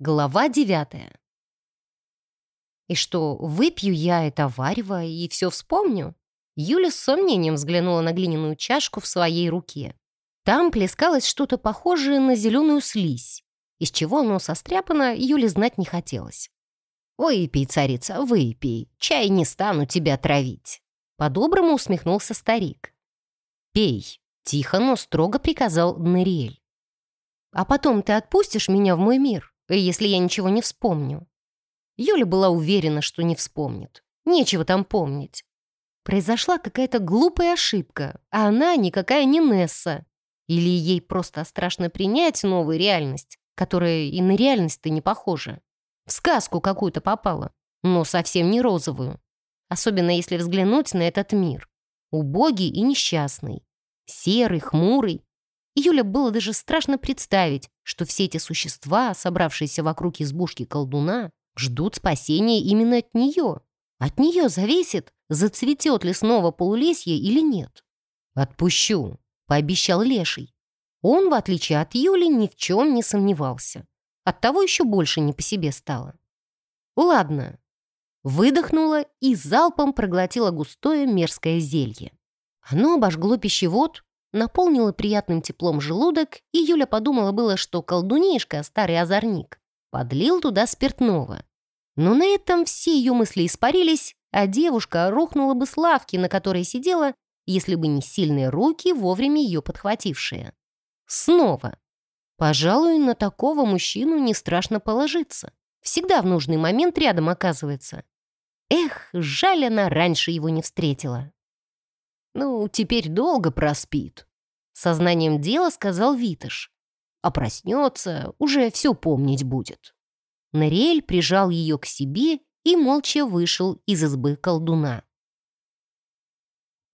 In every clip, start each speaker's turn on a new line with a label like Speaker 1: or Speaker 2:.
Speaker 1: Глава девятая. И что, выпью я это варево и все вспомню? Юля с сомнением взглянула на глиняную чашку в своей руке. Там плескалось что-то похожее на зеленую слизь. Из чего оно состряпано, Юле знать не хотелось. «Выпей, царица, выпей, чай не стану тебя травить». По-доброму усмехнулся старик. «Пей», — тихо, но строго приказал Нериэль. «А потом ты отпустишь меня в мой мир, если я ничего не вспомню?» Юля была уверена, что не вспомнит. Нечего там помнить. Произошла какая-то глупая ошибка, а она никакая не Несса. Или ей просто страшно принять новую реальность, которая и на реальность-то не похожа. В сказку какую-то попала, но совсем не розовую. Особенно если взглянуть на этот мир. Убогий и несчастный. Серый, хмурый. Юля было даже страшно представить, что все эти существа, собравшиеся вокруг избушки колдуна, ждут спасения именно от нее. От нее зависит, зацветет ли снова полулесье или нет. «Отпущу», — пообещал Леший. Он, в отличие от Юли, ни в чем не сомневался. Оттого еще больше не по себе стало. «Ладно». Выдохнула и залпом проглотила густое мерзкое зелье. Оно обожгло пищевод, наполнило приятным теплом желудок, и Юля подумала было, что колдунишка, старый озорник, подлил туда спиртного. Но на этом все ее мысли испарились, а девушка рухнула бы с лавки, на которой сидела, если бы не сильные руки, вовремя ее подхватившие. Снова. Пожалуй, на такого мужчину не страшно положиться. Всегда в нужный момент рядом оказывается. Эх, жаль она раньше его не встретила. «Ну, теперь долго проспит», — сознанием дела сказал Витыш. «А проснется, уже все помнить будет». Нориэль прижал ее к себе и молча вышел из избы колдуна.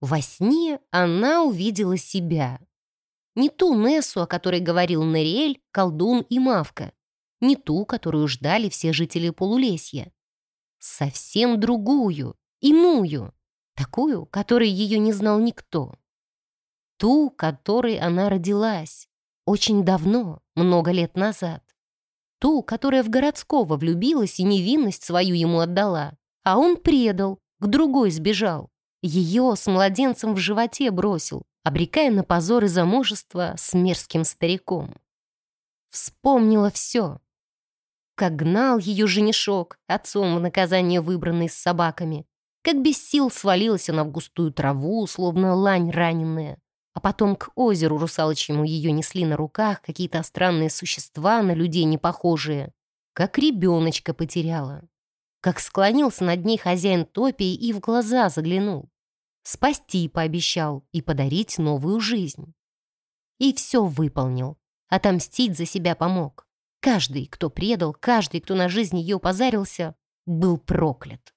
Speaker 1: Во сне она увидела себя. Не ту Нессу, о которой говорил Нориэль, колдун и Мавка. Не ту, которую ждали все жители полулесья. Совсем другую, иную. Такую, которой ее не знал никто. Ту, которой она родилась. Очень давно, много лет назад. Ту, которая в городского влюбилась и невинность свою ему отдала. А он предал, к другой сбежал. Ее с младенцем в животе бросил, обрекая на позор и замужество с мерзким стариком. Вспомнила все. Как гнал ее женишок, отцом в наказание выбранный с собаками. Как без сил свалилась она в густую траву, словно лань раненая. А потом к озеру русалочьему ее несли на руках какие-то странные существа, на людей не похожие. Как ребеночка потеряла. Как склонился над ней хозяин топий и в глаза заглянул. Спасти пообещал и подарить новую жизнь. И все выполнил. Отомстить за себя помог. Каждый, кто предал, каждый, кто на жизнь ее позарился, был проклят.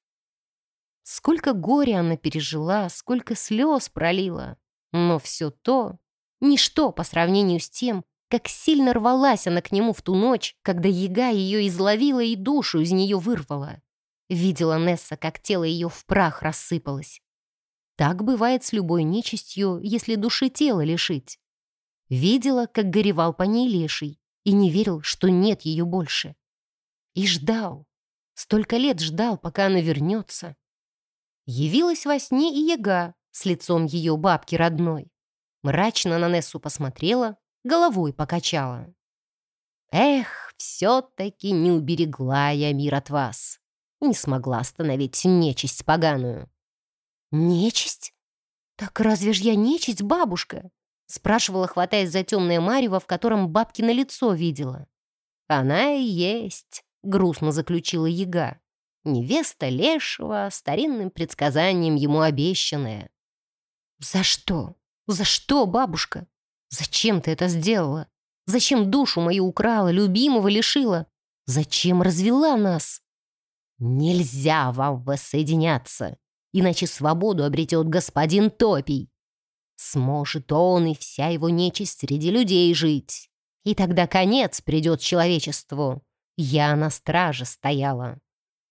Speaker 1: Сколько горя она пережила, сколько слез пролила. Но все то — ничто по сравнению с тем, как сильно рвалась она к нему в ту ночь, когда яга ее изловила и душу из нее вырвала. Видела Несса, как тело ее в прах рассыпалось. Так бывает с любой нечистью, если души тела лишить. Видела, как горевал по ней леший, и не верил, что нет ее больше. И ждал. Столько лет ждал, пока она вернется. Явилась во сне и яга, с лицом ее бабки родной. Мрачно на Нессу посмотрела, головой покачала. «Эх, все-таки не уберегла я мир от вас. Не смогла остановить нечисть поганую». «Нечисть? Так разве ж я нечисть, бабушка?» спрашивала, хватаясь за темное марево, в котором бабки на лицо видела. «Она и есть», — грустно заключила яга. «Невеста лешего, старинным предсказанием ему обещанная. «За что? За что, бабушка? Зачем ты это сделала? Зачем душу мою украла, любимого лишила? Зачем развела нас?» «Нельзя вам воссоединяться, иначе свободу обретет господин Топий. Сможет он и вся его нечисть среди людей жить. И тогда конец придет человечеству. Я на страже стояла.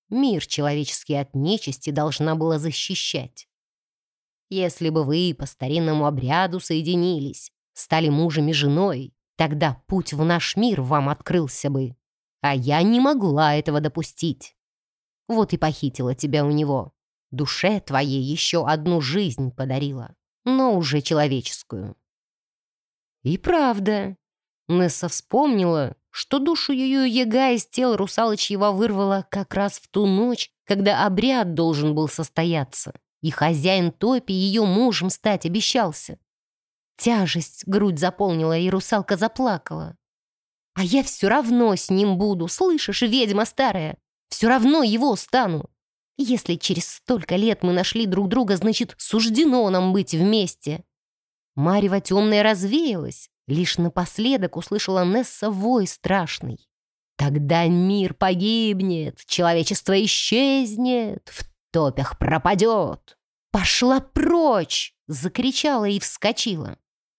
Speaker 1: Мир человеческий от нечисти должна была защищать. Если бы вы по старинному обряду соединились, стали мужем и женой, тогда путь в наш мир вам открылся бы. А я не могла этого допустить. Вот и похитила тебя у него. Душе твоей еще одну жизнь подарила, но уже человеческую. И правда. Несса вспомнила, что душу ее яга из тела русалочьего вырвала как раз в ту ночь, когда обряд должен был состояться, и хозяин Топи ее мужем стать обещался. Тяжесть грудь заполнила, и русалка заплакала. «А я все равно с ним буду, слышишь, ведьма старая? Все равно его стану. Если через столько лет мы нашли друг друга, значит, суждено нам быть вместе». Марева темная развеялась, лишь напоследок услышала Несса вой страшный. «Тогда мир погибнет, человечество исчезнет, в топях пропадет!» «Пошла прочь!» — закричала и вскочила.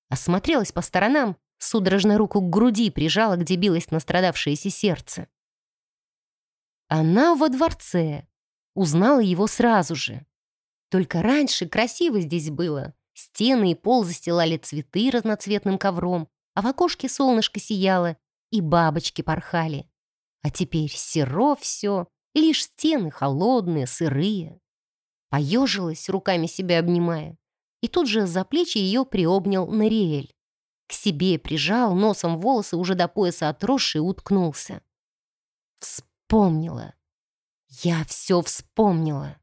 Speaker 1: Осмотрелась по сторонам, судорожно руку к груди прижала, где билось настрадавшееся сердце. Она во дворце. Узнала его сразу же. Только раньше красиво здесь было. Стены и пол застилали цветы разноцветным ковром, а в окошке солнышко сияло, и бабочки порхали. А теперь серо все, лишь стены холодные, сырые. Поежилась, руками себя обнимая, и тут же за плечи ее приобнял Нариэль. К себе прижал, носом волосы уже до пояса отросшие, уткнулся. Вспомнила. Я все вспомнила.